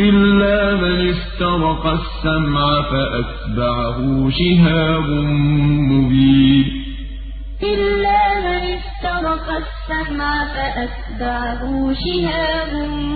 إلا من استرق السمع فأتبعه شهاب مبين. إلا من استرق السمع فأتبعه شهاب مبين